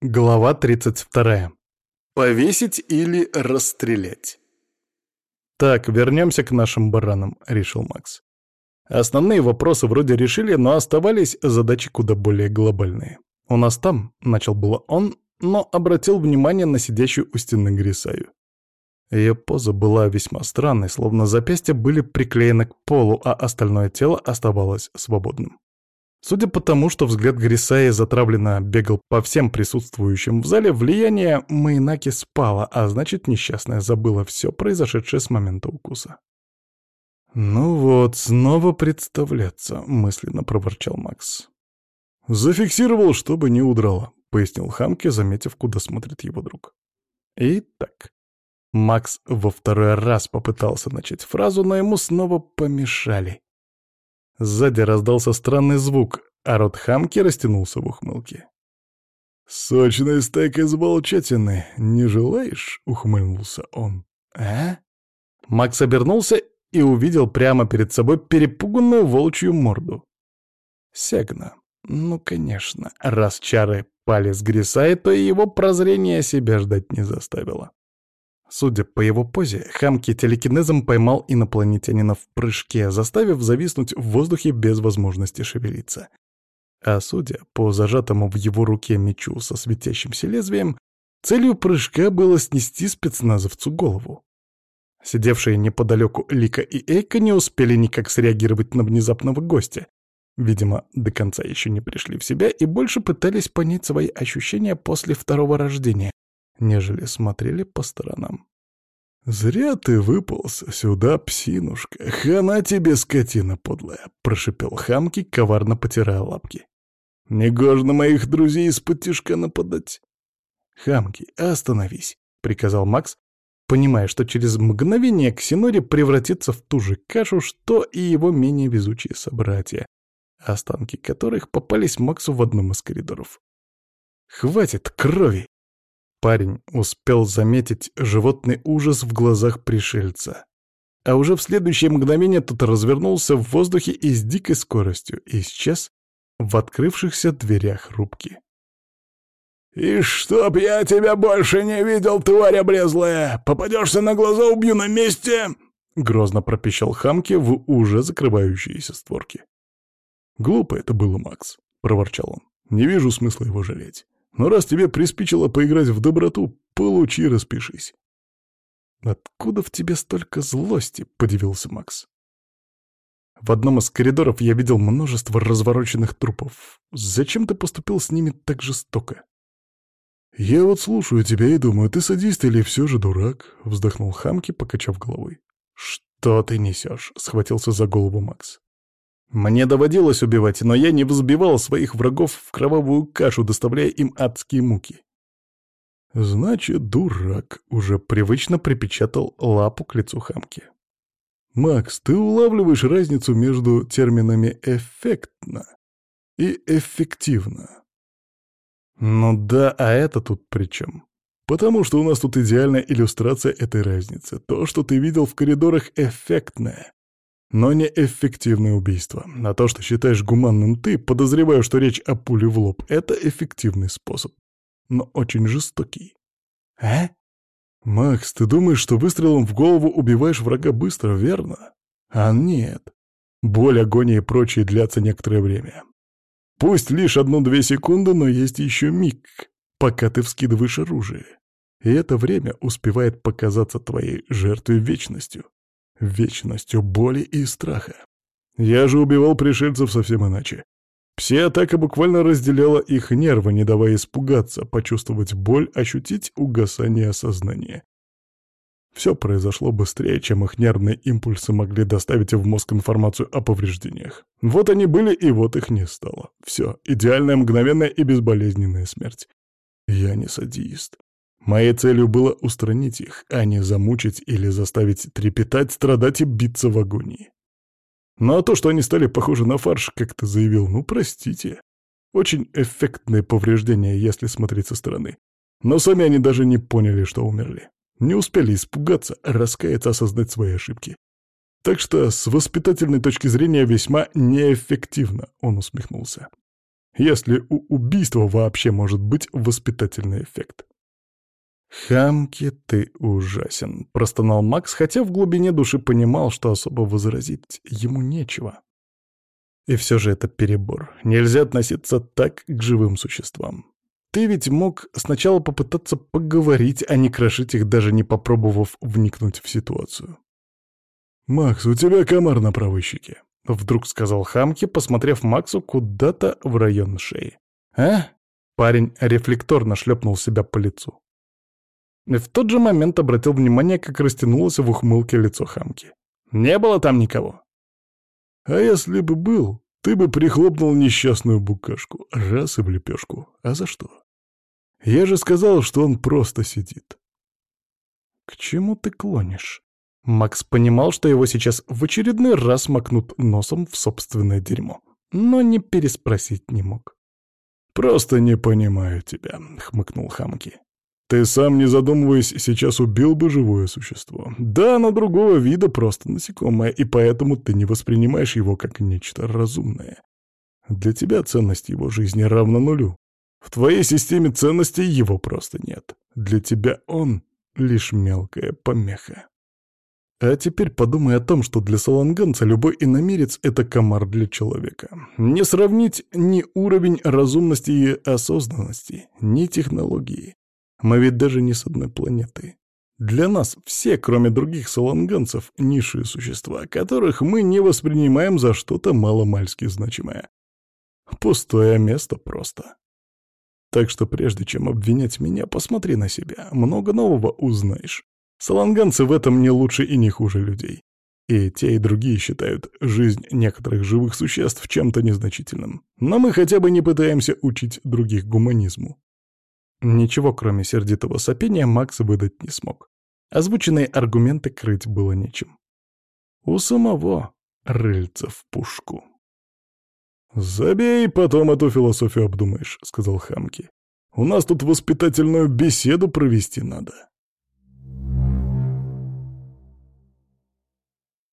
Глава 32. Повесить или расстрелять? Так, вернемся к нашим баранам, решил Макс. Основные вопросы вроде решили, но оставались задачи куда более глобальные. У нас там, начал было он, но обратил внимание на сидящую у стены Грисаю. Ее поза была весьма странной, словно запястья были приклеены к полу, а остальное тело оставалось свободным. Судя по тому, что взгляд Грисаи затравленно бегал по всем присутствующим в зале, влияние Майнаки спало, а значит, несчастная забыла все произошедшее с момента укуса. «Ну вот, снова представляться», — мысленно проворчал Макс. «Зафиксировал, чтобы не удрала», — пояснил Хамке, заметив, куда смотрит его друг. Итак, Макс во второй раз попытался начать фразу, но ему снова помешали. Сзади раздался странный звук, а рот хамки растянулся в ухмылке. «Сочная стейк из волчатины, не желаешь?» — ухмыльнулся он. «А?» Макс обернулся и увидел прямо перед собой перепуганную волчью морду. Сегна. Ну, конечно, раз чары пали с Грисай, то и его прозрение себя ждать не заставило. Судя по его позе, Хамки телекинезом поймал инопланетянина в прыжке, заставив зависнуть в воздухе без возможности шевелиться. А судя по зажатому в его руке мечу со светящимся лезвием, целью прыжка было снести спецназовцу голову. Сидевшие неподалеку Лика и Эйка не успели никак среагировать на внезапного гостя. Видимо, до конца еще не пришли в себя и больше пытались понять свои ощущения после второго рождения, нежели смотрели по сторонам. «Зря ты выполз сюда, псинушка. Хана тебе, скотина подлая!» — прошипел Хамки, коварно потирая лапки. «Негожно моих друзей из-под тишка нападать!» «Хамки, остановись!» — приказал Макс, понимая, что через мгновение Ксинори превратится в ту же кашу, что и его менее везучие собратья, останки которых попались Максу в одном из коридоров. «Хватит крови!» Парень успел заметить животный ужас в глазах пришельца. А уже в следующее мгновение тот развернулся в воздухе и с дикой скоростью исчез в открывшихся дверях рубки. «И чтоб я тебя больше не видел, тварь облезлая! Попадешься на глаза, убью на месте!» Грозно пропищал Хамки в уже закрывающиеся створки. «Глупо это было, Макс», — проворчал он. «Не вижу смысла его жалеть. Но раз тебе приспичило поиграть в доброту, получи, распишись. «Откуда в тебе столько злости?» — подивился Макс. В одном из коридоров я видел множество развороченных трупов. Зачем ты поступил с ними так жестоко? «Я вот слушаю тебя и думаю, ты садист или все же дурак?» — вздохнул Хамки, покачав головой. «Что ты несешь?» — схватился за голову Макс. Мне доводилось убивать, но я не взбивал своих врагов в кровавую кашу, доставляя им адские муки. Значит, дурак уже привычно припечатал лапу к лицу хамки. Макс, ты улавливаешь разницу между терминами «эффектно» и «эффективно»? Ну да, а это тут при чем? Потому что у нас тут идеальная иллюстрация этой разницы. То, что ты видел в коридорах, эффектное. Но не эффективное убийство. А то, что считаешь гуманным ты, подозреваю, что речь о пуле в лоб — это эффективный способ. Но очень жестокий. А? Макс, ты думаешь, что выстрелом в голову убиваешь врага быстро, верно? А нет. Боль, агония и прочее длятся некоторое время. Пусть лишь одну-две секунды, но есть еще миг, пока ты вскидываешь оружие. И это время успевает показаться твоей жертве вечностью вечностью боли и страха. Я же убивал пришельцев совсем иначе. Пси-атака буквально разделяла их нервы, не давая испугаться, почувствовать боль, ощутить угасание сознания. Все произошло быстрее, чем их нервные импульсы могли доставить в мозг информацию о повреждениях. Вот они были, и вот их не стало. Все, идеальная, мгновенная и безболезненная смерть. Я не садист. Моей целью было устранить их, а не замучить или заставить трепетать, страдать и биться в агонии. Ну а то, что они стали похожи на фарш, как ты заявил, ну простите. Очень эффектные повреждения, если смотреть со стороны. Но сами они даже не поняли, что умерли. Не успели испугаться, раскаяться, осознать свои ошибки. Так что с воспитательной точки зрения весьма неэффективно, он усмехнулся. если у убийства вообще может быть воспитательный эффект. «Хамки, ты ужасен», — простонал Макс, хотя в глубине души понимал, что особо возразить ему нечего. И все же это перебор. Нельзя относиться так к живым существам. Ты ведь мог сначала попытаться поговорить, а не крошить их, даже не попробовав вникнуть в ситуацию. «Макс, у тебя комар на правой щеке», — вдруг сказал Хамки, посмотрев Максу куда-то в район шеи. «А?» — парень рефлекторно шлепнул себя по лицу. В тот же момент обратил внимание, как растянулось в ухмылке лицо Хамки. «Не было там никого». «А если бы был, ты бы прихлопнул несчастную букашку, раз и в лепешку. А за что? Я же сказал, что он просто сидит». «К чему ты клонишь?» Макс понимал, что его сейчас в очередной раз макнут носом в собственное дерьмо, но не переспросить не мог. «Просто не понимаю тебя», — хмыкнул Хамки. Ты сам, не задумываясь, сейчас убил бы живое существо. Да, оно другого вида, просто насекомое, и поэтому ты не воспринимаешь его как нечто разумное. Для тебя ценность его жизни равна нулю. В твоей системе ценностей его просто нет. Для тебя он — лишь мелкая помеха. А теперь подумай о том, что для саланганца любой иномерец — это комар для человека. Не сравнить ни уровень разумности и осознанности, ни технологии. Мы ведь даже не с одной планеты. Для нас все, кроме других саланганцев, низшие существа, которых мы не воспринимаем за что-то маломальски значимое. Пустое место просто. Так что прежде чем обвинять меня, посмотри на себя, много нового узнаешь. Саланганцы в этом не лучше и не хуже людей. И те, и другие считают жизнь некоторых живых существ чем-то незначительным. Но мы хотя бы не пытаемся учить других гуманизму. Ничего, кроме сердитого сопения, Макс выдать не смог. Озвученные аргументы крыть было нечем. У самого рыльца в пушку. «Забей, потом эту философию обдумаешь», — сказал Хамки. «У нас тут воспитательную беседу провести надо».